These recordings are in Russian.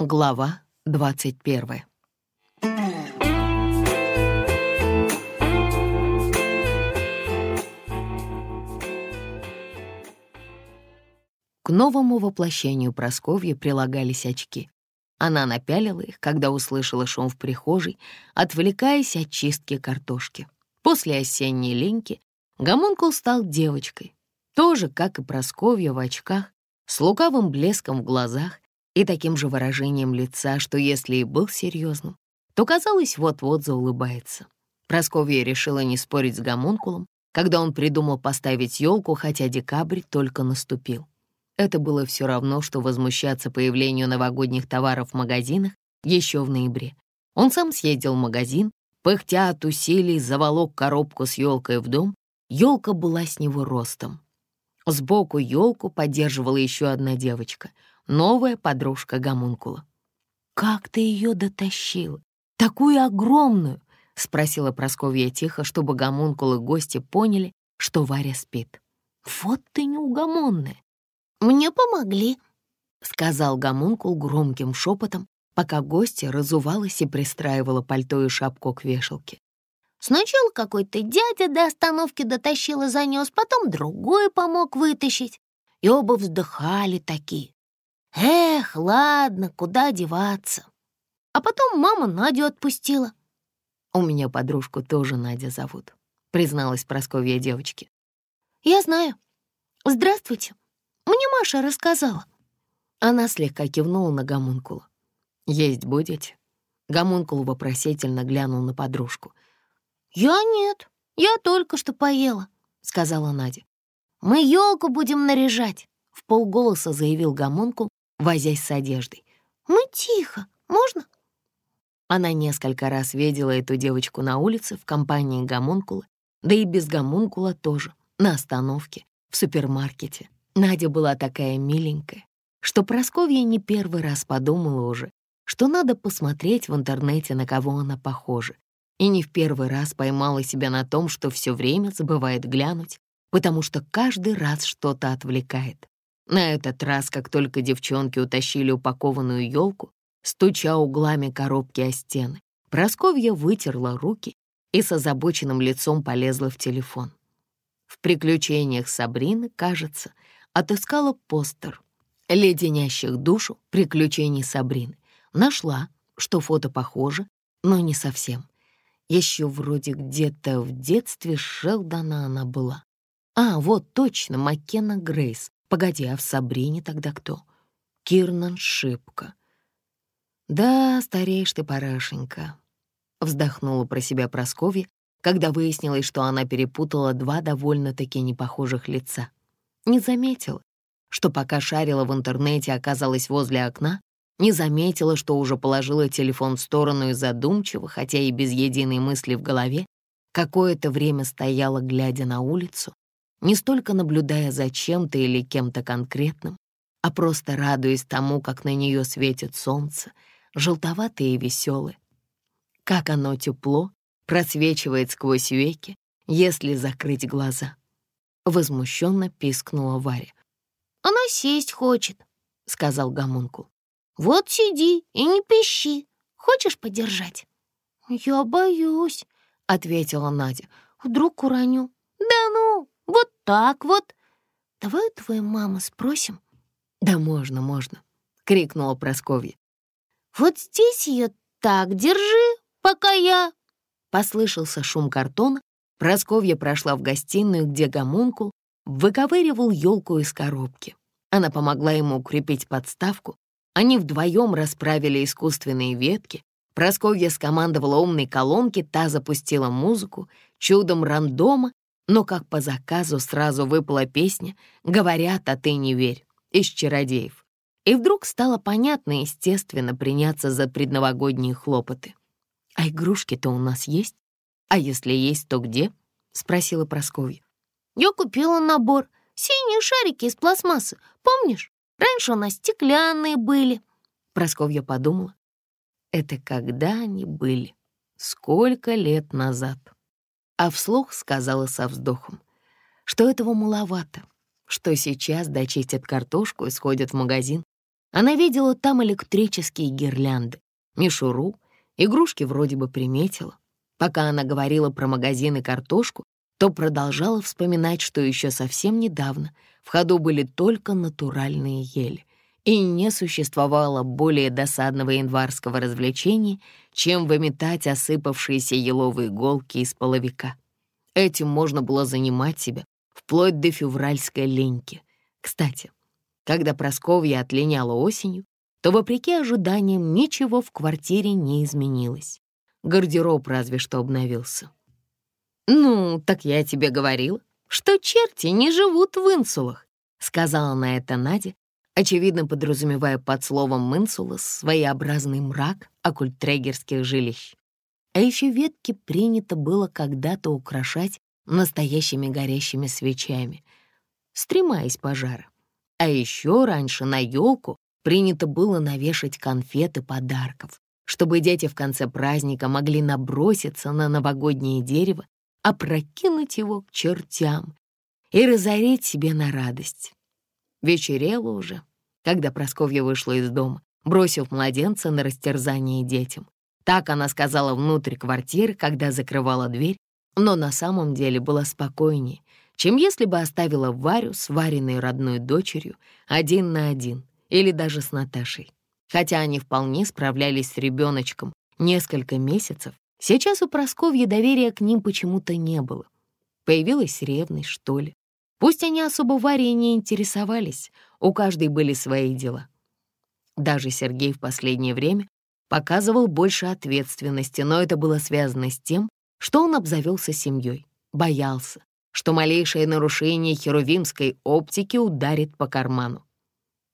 Глава двадцать первая. К новому воплощению Просковьи прилагались очки. Она напялила их, когда услышала шум в прихожей, отвлекаясь от чистки картошки. После осенней линьки гомункул стал девочкой, тоже, как и Просковья в очках, с лукавым блеском в глазах и таким же выражением лица, что если и был серьезным, то, казалось, вот-вот заулыбается. Просковья решила не спорить с гомункулом, когда он придумал поставить елку, хотя декабрь только наступил. Это было все равно, что возмущаться появлению новогодних товаров в магазинах еще в ноябре. Он сам съездил в магазин, пыхтя от усилий, заволок коробку с елкой в дом. Елка была с него ростом. Сбоку елку поддерживала еще одна девочка, новая подружка гомункула. «Как ты ее дотащила? Такую огромную!» — спросила Просковья тихо, чтобы гомункулы гости поняли, что Варя спит. «Вот ты неугомонная! «Мне помогли», — сказал гомункул громким шепотом, пока гостья разувалась и пристраивала пальто и шапку к вешалке. «Сначала какой-то дядя до остановки дотащил и занес, потом другой помог вытащить, и оба вздыхали такие. Эх, ладно, куда деваться. А потом мама Надю отпустила». «У меня подружку тоже Надя зовут», — призналась Просковья девочке. «Я знаю. Здравствуйте. Мне Маша рассказала». Она слегка кивнула на гомункула. «Есть будете?» Гомункул вопросительно глянул на подружку. «Я нет, я только что поела», — сказала Надя. «Мы елку будем наряжать», — в полголоса заявил гомункул, возясь с одеждой. «Мы тихо, можно?» Она несколько раз видела эту девочку на улице в компании гомункула, да и без гомункула тоже, на остановке, в супермаркете. Надя была такая миленькая, что Просковья не первый раз подумала уже, что надо посмотреть в интернете, на кого она похожа, и не в первый раз поймала себя на том, что все время забывает глянуть, потому что каждый раз что-то отвлекает. На этот раз, как только девчонки утащили упакованную елку, стуча углами коробки о стены, Просковья вытерла руки и с озабоченным лицом полезла в телефон. В приключениях Сабрины, кажется, Отыскала постер леденящих душу приключений Сабрины. Нашла, что фото похоже, но не совсем. Еще вроде где-то в детстве Шелдона она была. А, вот точно, Маккена Грейс. Погоди, а в Сабрине тогда кто? Кирнан Шипка. Да, стареешь ты, парашенька. Вздохнула про себя Просковья, когда выяснилось, что она перепутала два довольно-таки непохожих лица не заметила, что пока шарила в интернете, оказалась возле окна, не заметила, что уже положила телефон в сторону и задумчиво, хотя и без единой мысли в голове, какое-то время стояла, глядя на улицу, не столько наблюдая за чем-то или кем-то конкретным, а просто радуясь тому, как на нее светит солнце, желтоватое и веселое. Как оно тепло просвечивает сквозь веки, если закрыть глаза. Возмущенно пискнула Варя. «Она сесть хочет», — сказал Гомункул. «Вот сиди и не пищи. Хочешь подержать?» «Я боюсь», — ответила Надя. «Вдруг уроню». «Да ну, вот так вот». «Давай у твоей мамы спросим». «Да можно, можно», — крикнула Просковья. «Вот здесь ее так держи, пока я...» Послышался шум картона, Просковья прошла в гостиную, где гомункул выковыривал елку из коробки. Она помогла ему укрепить подставку. Они вдвоем расправили искусственные ветки. Просковья скомандовала умной колонке, та запустила музыку, чудом рандома, но как по заказу сразу выпала песня «Говорят, а ты не верь» из «Чародеев». И вдруг стало понятно, естественно, приняться за предновогодние хлопоты. «А игрушки-то у нас есть?» «А если есть, то где?» — спросила Прасковья. «Я купила набор. Синие шарики из пластмассы. Помнишь? Раньше у нас стеклянные были». Прасковья подумала. «Это когда они были? Сколько лет назад?» А вслух сказала со вздохом, что этого маловато, что сейчас дочистят картошку и сходят в магазин, Она видела там электрические гирлянды, мишуру, игрушки вроде бы приметила. Пока она говорила про магазин и картошку, то продолжала вспоминать, что еще совсем недавно в ходу были только натуральные ели, и не существовало более досадного январского развлечения, чем выметать осыпавшиеся еловые иголки из половика. Этим можно было занимать себя вплоть до февральской леньки. Кстати, когда Просковья отлиняла осенью, то, вопреки ожиданиям, ничего в квартире не изменилось. Гардероб разве что обновился. «Ну, так я тебе говорила, что черти не живут в инсулах», сказала на это Надя, очевидно подразумевая под словом «инсула» своеобразный мрак оккультрегерских жилищ. А еще ветки принято было когда-то украшать настоящими горящими свечами, стремаясь пожара. А еще раньше на елку принято было навешать конфеты подарков, чтобы дети в конце праздника могли наброситься на новогоднее дерево, опрокинуть его к чертям и разорить себе на радость. Вечерело уже, когда Просковья вышла из дома, бросив младенца на растерзание детям. Так она сказала внутрь квартиры, когда закрывала дверь, но на самом деле была спокойнее, чем если бы оставила Варю с Вариной родной дочерью один на один или даже с Наташей. Хотя они вполне справлялись с ребеночком несколько месяцев, сейчас у Просковьи доверия к ним почему-то не было. Появилась ревность, что ли. Пусть они особо Варей не интересовались, у каждой были свои дела. Даже Сергей в последнее время показывал больше ответственности, но это было связано с тем, что он обзавелся семьей, боялся, что малейшее нарушение херувимской оптики ударит по карману.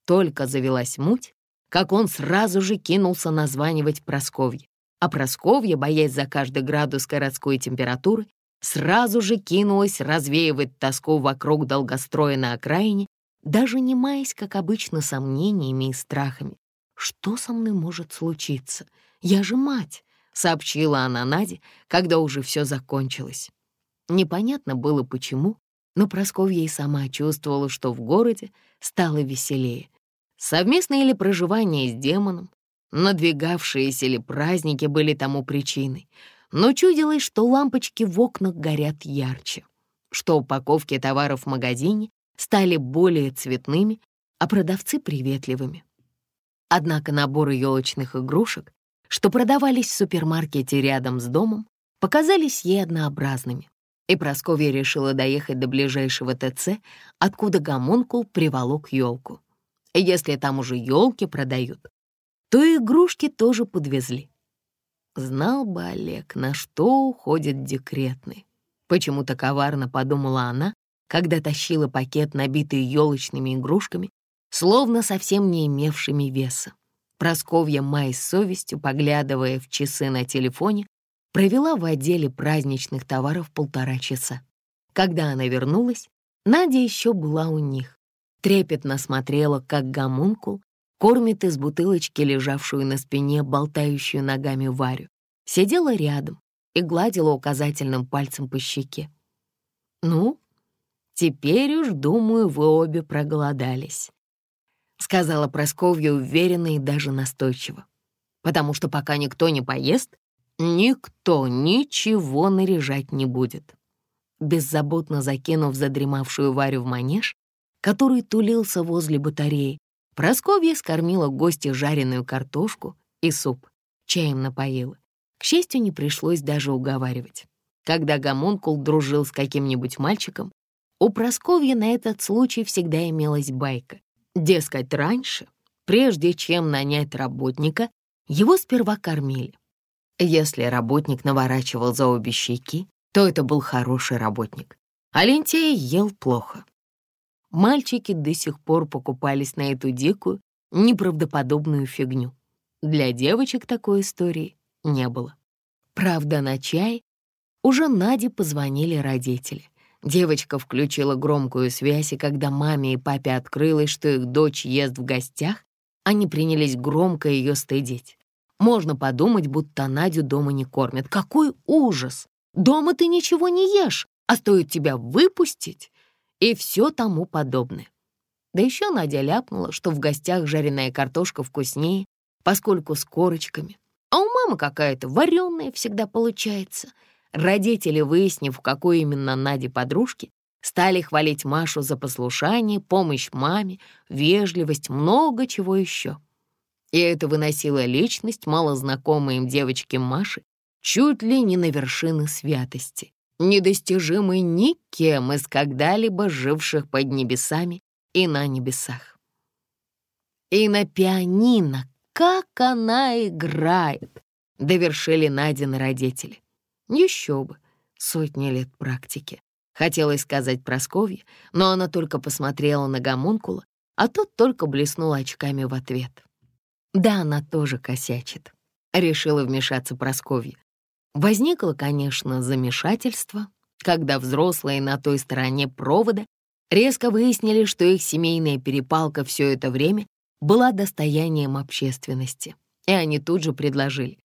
Только завелась муть, как он сразу же кинулся названивать Просковье, а Просковья, боясь за каждый градус городской температуры, сразу же кинулась развеивать тоску вокруг долгостроя на окраине, даже не маясь, как обычно, сомнениями и страхами. «Что со мной может случиться? Я же мать!» — сообщила она Наде, когда уже все закончилось. Непонятно было почему, но Просковья и сама чувствовала, что в городе стало веселее. Совместное ли проживание с демоном, надвигавшиеся ли праздники были тому причиной, но чудилось, что лампочки в окнах горят ярче, что упаковки товаров в магазине стали более цветными, а продавцы — приветливыми. Однако наборы елочных игрушек, что продавались в супермаркете рядом с домом, показались ей однообразными и Прасковья решила доехать до ближайшего ТЦ, откуда гомункул приволок елку. Если там уже елки продают, то и игрушки тоже подвезли. Знал бы Олег, на что уходит декретный. Почему-то коварно подумала она, когда тащила пакет, набитый елочными игрушками, словно совсем не имевшими веса. Просковья Май с совестью, поглядывая в часы на телефоне, провела в отделе праздничных товаров полтора часа. Когда она вернулась, Надя еще была у них. Трепетно смотрела, как гомункул кормит из бутылочки, лежавшую на спине, болтающую ногами Варю. Сидела рядом и гладила указательным пальцем по щеке. «Ну, теперь уж, думаю, вы обе проголодались», — сказала Просковья уверенно и даже настойчиво. «Потому что пока никто не поест, Никто ничего наряжать не будет. Беззаботно закинув задремавшую Варю в манеж, который тулился возле батареи, Просковья скормила гостя жареную картошку и суп, чаем напоила. К счастью, не пришлось даже уговаривать. Когда гомункул дружил с каким-нибудь мальчиком, у Просковья на этот случай всегда имелась байка. Дескать, раньше, прежде чем нанять работника, его сперва кормили, если работник наворачивал за обе щеки, то это был хороший работник, а лентяй ел плохо. Мальчики до сих пор покупались на эту дикую, неправдоподобную фигню. Для девочек такой истории не было. Правда, на чай уже Наде позвонили родители. Девочка включила громкую связь, и когда маме и папе открылось, что их дочь ест в гостях, они принялись громко ее стыдить. Можно подумать, будто Надю дома не кормят. Какой ужас! Дома ты ничего не ешь, а стоит тебя выпустить, и все тому подобное. Да еще Надя ляпнула, что в гостях жареная картошка вкуснее, поскольку с корочками. А у мамы какая-то вареная всегда получается. Родители, выяснив, какой именно Наде подружки, стали хвалить Машу за послушание, помощь маме, вежливость, много чего еще. И это выносило личность малознакомой им девочки Маши чуть ли не на вершины святости, недостижимой никем из когда-либо живших под небесами и на небесах. И на пианино, как она играет, довершили Надины родители. Еще бы, сотни лет практики. Хотелось сказать Просковье, но она только посмотрела на гомункула, а тот только блеснул очками в ответ. Да, она тоже косячит. Решила вмешаться Просковья. Возникло, конечно, замешательство, когда взрослые на той стороне провода резко выяснили, что их семейная перепалка все это время была достоянием общественности, и они тут же предложили.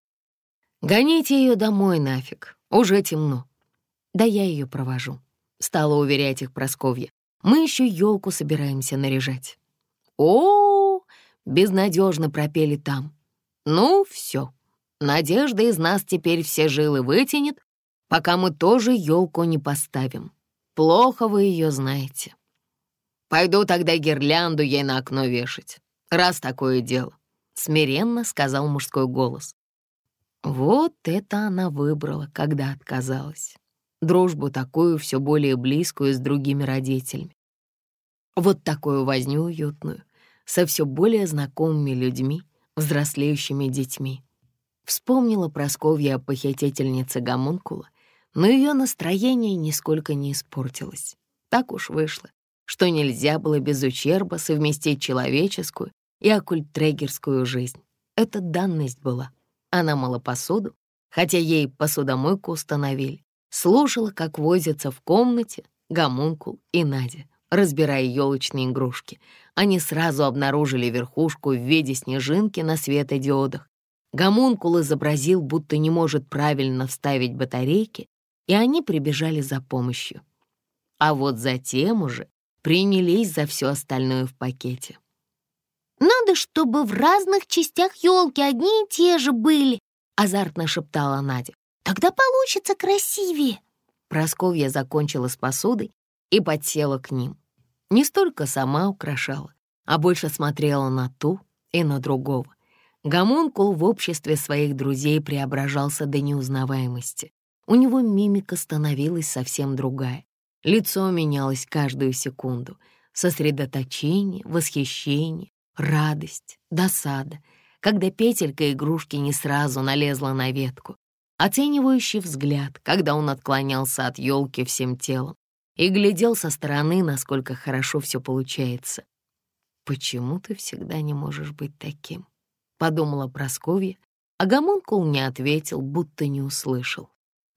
«Гоните ее домой нафиг, уже темно». «Да я ее провожу», — стала уверять их Просковья. «Мы еще елку собираемся наряжать». «О, -о, -о безнадежно пропели там. «Ну, все, Надежда из нас теперь все жилы вытянет, пока мы тоже елку не поставим. Плохо вы ее знаете». Пойду тогда гирлянду ей на окно вешать, раз такое дело», — смиренно сказал мужской голос. Вот это она выбрала, когда отказалась. Дружбу такую, все более близкую с другими родителями. Вот такую возню уютную, со все более знакомыми людьми, взрослеющими детьми. Вспомнила Просковья о похитительнице гомункула, но ее настроение нисколько не испортилось. Так уж вышло, что нельзя было без ущерба совместить человеческую и оккультрегерскую жизнь. Это данность была. Она мыла посуду, хотя ей посудомойку установили. Слушала, как возятся в комнате Гомункул и Надя, разбирая елочные игрушки. Они сразу обнаружили верхушку в виде снежинки на светодиодах. Гомункул изобразил, будто не может правильно вставить батарейки, и они прибежали за помощью. А вот затем уже принялись за все остальное в пакете. «Надо, чтобы в разных частях елки одни и те же были», — азартно шептала Надя. «Тогда получится красивее». Просковья закончила с посудой и подсела к ним. Не столько сама украшала, а больше смотрела на ту и на другого. Гомункул в обществе своих друзей преображался до неузнаваемости. У него мимика становилась совсем другая. Лицо менялось каждую секунду. Сосредоточение, восхищение, радость, досада, когда петелька игрушки не сразу налезла на ветку. Оценивающий взгляд, когда он отклонялся от елки всем телом и глядел со стороны, насколько хорошо все получается. «Почему ты всегда не можешь быть таким?» — подумала Просковья, а гомункул не ответил, будто не услышал.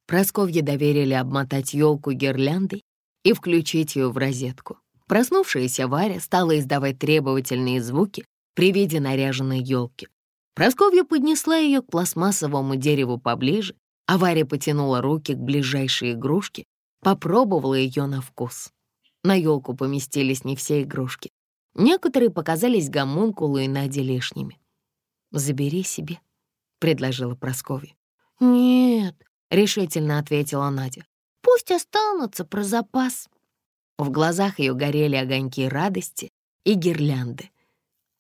Просковье доверили обмотать елку гирляндой и включить ее в розетку. Проснувшаяся Варя стала издавать требовательные звуки при виде наряженной елки. Просковья поднесла ее к пластмассовому дереву поближе, а Варя потянула руки к ближайшей игрушке, попробовала ее на вкус. На елку поместились не все игрушки. Некоторые показались гомункулу и Наде лишними. «Забери себе», — предложила Просковья. «Нет», — решительно ответила Надя. Пусть останутся про запас». В глазах ее горели огоньки радости и гирлянды.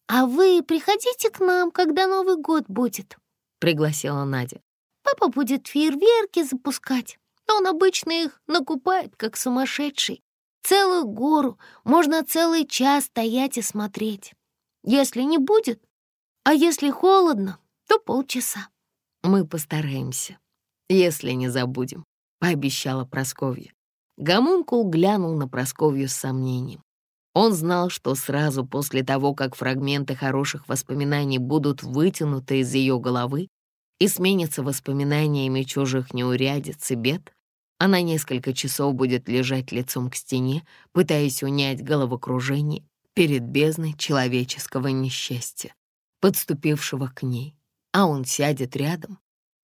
«А вы приходите к нам, когда Новый год будет», — пригласила Надя. «Папа будет фейерверки запускать. Он обычно их накупает, как сумасшедший. Целую гору, можно целый час стоять и смотреть. Если не будет, а если холодно, то полчаса». «Мы постараемся, если не забудем», — пообещала Просковья. Гомункул глянул на Просковью с сомнением. Он знал, что сразу после того, как фрагменты хороших воспоминаний будут вытянуты из ее головы и сменятся воспоминаниями чужих неурядиц и бед, она несколько часов будет лежать лицом к стене, пытаясь унять головокружение перед бездной человеческого несчастья, подступившего к ней. А он сядет рядом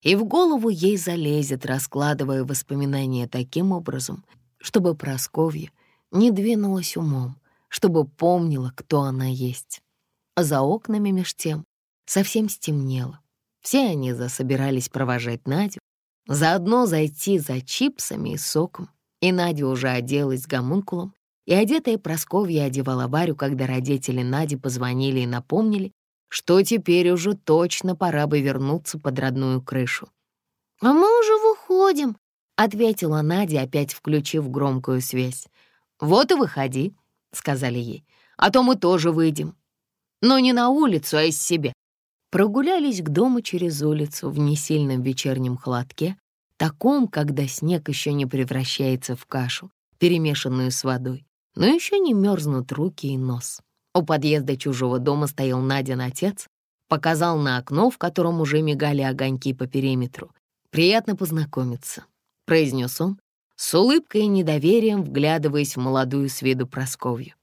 и в голову ей залезет, раскладывая воспоминания таким образом, чтобы Просковья не двинулась умом, чтобы помнила, кто она есть. За окнами меж тем совсем стемнело. Все они засобирались провожать Надю, заодно зайти за чипсами и соком. И Надя уже оделась гомункулом, и одетая Просковья одевала Варю, когда родители Нади позвонили и напомнили, что теперь уже точно пора бы вернуться под родную крышу. «А мы уже выходим», — ответила Надя, опять включив громкую связь. «Вот и выходи», — сказали ей, — «а то мы тоже выйдем. Но не на улицу, а из себя». Прогулялись к дому через улицу в несильном вечернем холодке, таком, когда снег еще не превращается в кашу, перемешанную с водой, но еще не мерзнут руки и нос. У подъезда чужого дома стоял Надин отец, показал на окно, в котором уже мигали огоньки по периметру. «Приятно познакомиться», — произнес он, с улыбкой и недоверием вглядываясь в молодую с виду Просковью.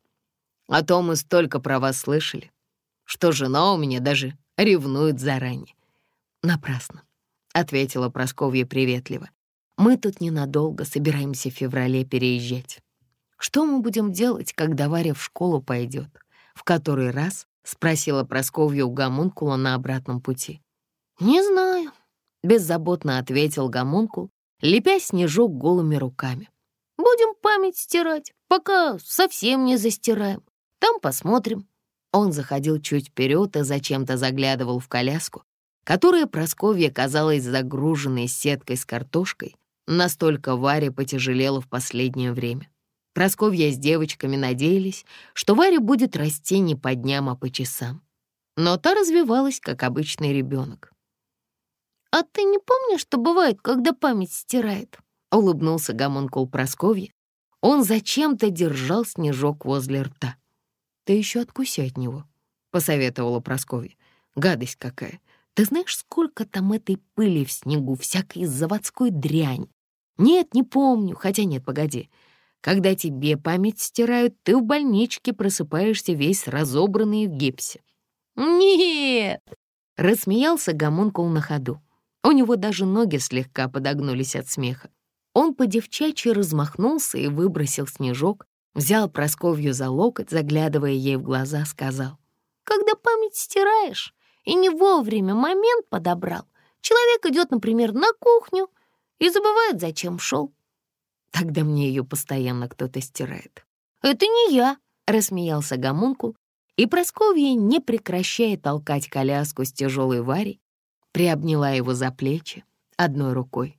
«А то мы столько про вас слышали, что жена у меня даже ревнует заранее». «Напрасно», — ответила Просковья приветливо. «Мы тут ненадолго собираемся в феврале переезжать. Что мы будем делать, когда Варя в школу пойдет?» В который раз спросила Просковья у гомункула на обратном пути. «Не знаю», — беззаботно ответил гомункул, лепя снежок голыми руками. «Будем память стирать, пока совсем не застираем. Там посмотрим». Он заходил чуть вперед и зачем-то заглядывал в коляску, которая Просковья казалась загруженной сеткой с картошкой, настолько Варя потяжелела в последнее время. Просковья с девочками надеялись, что Варя будет расти не по дням, а по часам. Но та развивалась, как обычный ребенок. «А ты не помнишь, что бывает, когда память стирает?» — улыбнулся гомункул Просковья. Он зачем-то держал снежок возле рта. «Ты еще откуси от него», — посоветовала Просковья. «Гадость какая! Ты знаешь, сколько там этой пыли в снегу, всякой заводской дрянь? Нет, не помню, хотя нет, погоди. Когда тебе память стирают, ты в больничке просыпаешься весь разобранный в гипсе». «Нет!» — рассмеялся гомункул на ходу. У него даже ноги слегка подогнулись от смеха. Он по-девчачьи размахнулся и выбросил снежок, взял Просковью за локоть, заглядывая ей в глаза, сказал. «Когда память стираешь и не вовремя момент подобрал, человек идет, например, на кухню и забывает, зачем шел. Тогда мне ее постоянно кто-то стирает. «Это не я», — рассмеялся гомункул, и Просковья, не прекращая толкать коляску с тяжелой Варей, приобняла его за плечи одной рукой.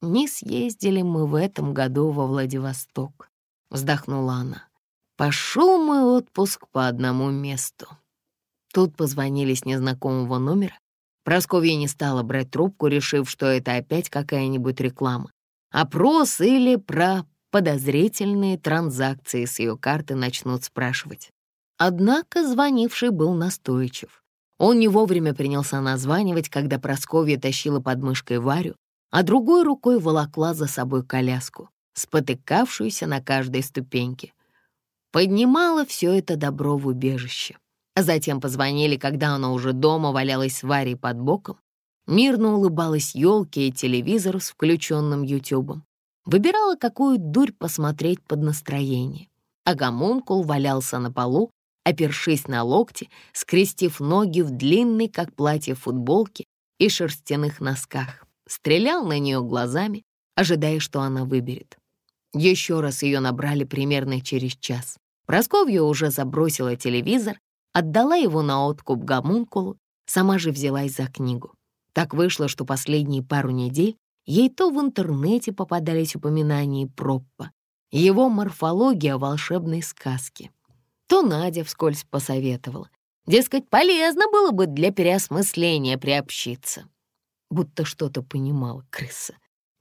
«Не съездили мы в этом году во Владивосток», — вздохнула она. «Пошел мой отпуск по одному месту». Тут позвонили с незнакомого номера. Просковья не стала брать трубку, решив, что это опять какая-нибудь реклама. Опрос или про подозрительные транзакции с ее карты начнут спрашивать. Однако звонивший был настойчив. Он не вовремя принялся названивать, когда Просковья тащила под мышкой Варю, а другой рукой волокла за собой коляску, спотыкавшуюся на каждой ступеньке. Поднимала все это добро в убежище. Затем позвонили, когда она уже дома валялась с Варей под боком, мирно улыбалась елке и телевизору с включенным ютубом. Выбирала, какую дурь посмотреть под настроение. А гомункул валялся на полу, опершись на локти, скрестив ноги в длинной, как платье, футболке и шерстяных носках. Стрелял на нее глазами, ожидая, что она выберет. Еще раз ее набрали примерно через час. Просковья уже забросила телевизор, отдала его на откуп гомункулу, сама же взялась за книгу. Так вышло, что последние пару недель ей то в интернете попадались упоминания Проппа, его морфология волшебной сказки, то Надя вскользь посоветовала. Дескать, полезно было бы для переосмысления приобщиться. Будто что-то понимала крыса.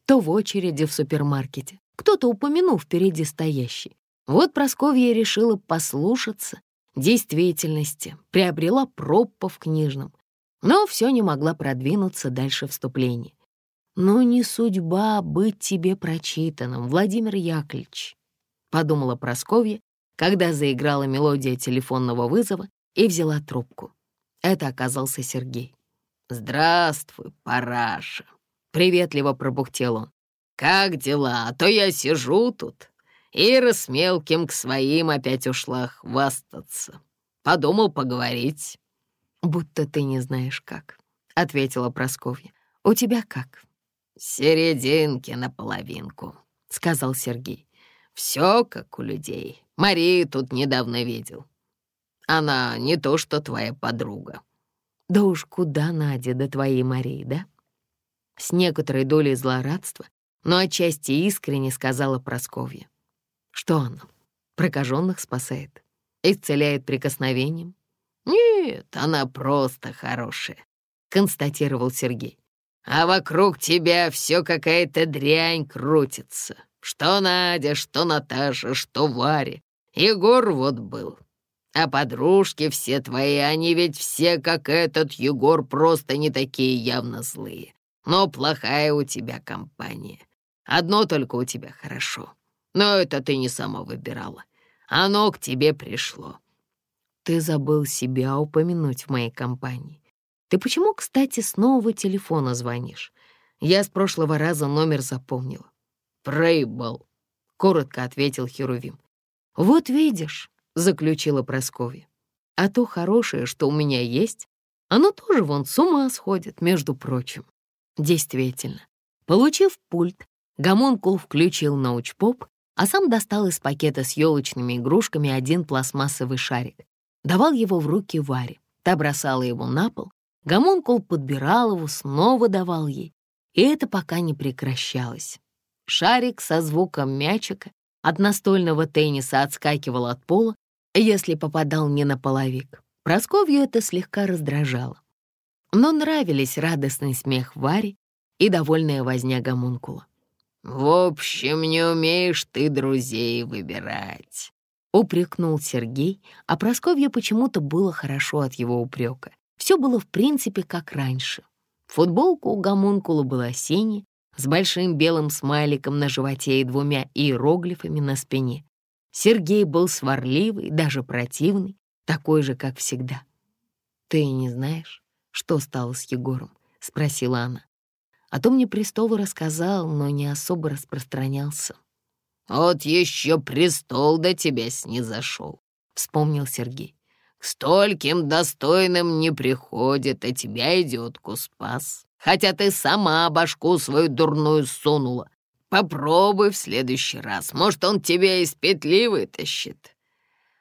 То в очереди в супермаркете кто-то упомянул впереди стоящий. Вот Просковья решила послушаться действительности, приобрела Проппа в книжном, но все не могла продвинуться дальше вступления. «Но не судьба быть тебе прочитанным, Владимир Яковлевич», — подумала Просковья, когда заиграла мелодия телефонного вызова и взяла трубку. Это оказался Сергей. «Здравствуй, параша», — приветливо пробухтел он. «Как дела? А то я сижу тут Ира с мелким к своим опять ушла хвастаться. Подумал поговорить. «Будто ты не знаешь как», — ответила Просковья. «У тебя как?» «Серединки наполовинку», — сказал Сергей. «Все как у людей. Марию тут недавно видел. Она не то что твоя подруга». «Да уж куда, Надя, до твоей Марии, да?» С некоторой долей злорадства, но отчасти искренне сказала Просковья. «Что она? Прокаженных спасает? Исцеляет прикосновением?» «Нет, она просто хорошая», — констатировал Сергей. «А вокруг тебя все какая-то дрянь крутится. Что Надя, что Наташа, что Варя. Егор вот был. А подружки все твои, они ведь все, как этот Егор, просто не такие явно злые. Но плохая у тебя компания. Одно только у тебя хорошо. Но это ты не сама выбирала. Оно к тебе пришло. Ты забыл себя упомянуть в моей компании. Ты почему, кстати, с нового телефона звонишь? Я с прошлого раза номер запомнила. «Проебал», — коротко ответил Херувим. «Вот видишь», — заключила Прасковья. «А то хорошее, что у меня есть, оно тоже вон с ума сходит, между прочим». Действительно, получив пульт, Гомункул включил научпоп, а сам достал из пакета с елочными игрушками один пластмассовый шарик. Давал его в руки Варе. Та бросала его на пол. Гомункул подбирал его, снова давал ей. И это пока не прекращалось. Шарик со звуком мячика от настольного тенниса отскакивал от пола, если попадал не на половик. Просковью это слегка раздражало. Но нравились радостный смех Вари и довольная возня гомункула. «В общем, не умеешь ты друзей выбирать», — упрекнул Сергей, а Просковье почему-то было хорошо от его упрека. Все было в принципе как раньше. Футболка у гомункула была синяя, с большим белым смайликом на животе и двумя иероглифами на спине. Сергей был сварливый, даже противный, такой же, как всегда. «Ты не знаешь, что стало с Егором?» — спросила она. А то мне престол рассказал, но не особо распространялся. «Вот еще престол до тебя снизошел», — вспомнил Сергей. «К стольким достойным не приходит, а тебя идиотку спас хотя ты сама башку свою дурную сунула. Попробуй в следующий раз, может, он тебя из петли вытащит».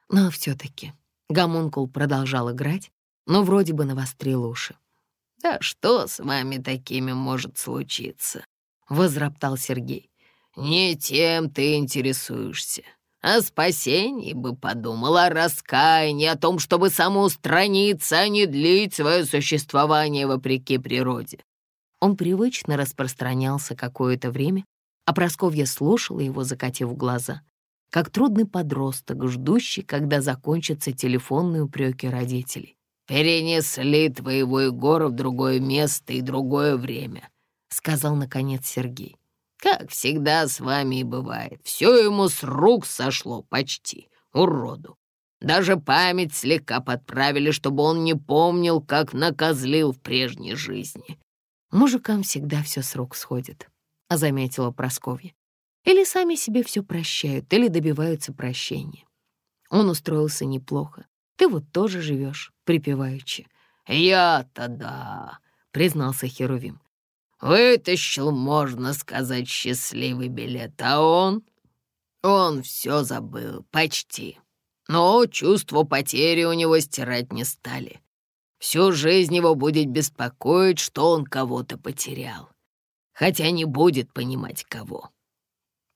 Но все-таки гомункул продолжал играть, но вроде бы навострил уши. «Да что с вами такими может случиться?» — возроптал Сергей. «Не тем ты интересуешься. О спасении бы подумала, о раскаянии, о том, чтобы самоустраниться, а не длить свое существование вопреки природе. Он привычно распространялся какое-то время, а Просковья слушала его, закатив глаза, как трудный подросток, ждущий, когда закончатся телефонные упреки родителей. «Перенесли твоего Егора в другое место и другое время», — сказал, наконец, Сергей. «Как всегда с вами и бывает. Все ему с рук сошло почти, уроду. Даже память слегка подправили, чтобы он не помнил, как накозлил в прежней жизни. Мужикам всегда все с рук сходит, — заметила Просковья. Или сами себе все прощают, или добиваются прощения. Он устроился неплохо. Ты вот тоже живешь, припеваючи. «Я-то да», — признался Херувим. «Вытащил, можно сказать, счастливый билет, а он...» «Он все забыл, почти. Но чувство потери у него стирать не стали. Всю жизнь его будет беспокоить, что он кого-то потерял. Хотя не будет понимать, кого.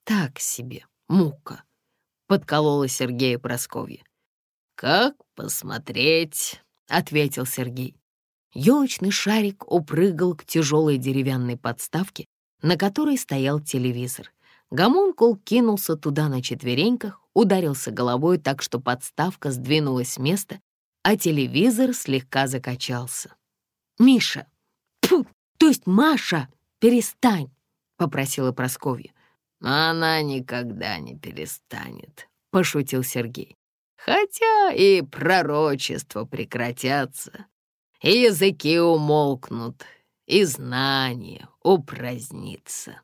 Так себе, мука, — подколола Сергея Просковья. «Как посмотреть?» — ответил Сергей. Елочный шарик упрыгал к тяжелой деревянной подставке, на которой стоял телевизор. Гомункул кинулся туда на четвереньках, ударился головой так, что подставка сдвинулась с места а телевизор слегка закачался. «Миша! Фу, то есть Маша! Перестань!» — попросила Прасковья. «Она никогда не перестанет», — пошутил Сергей. «Хотя и пророчества прекратятся, и языки умолкнут, и знание упразднится».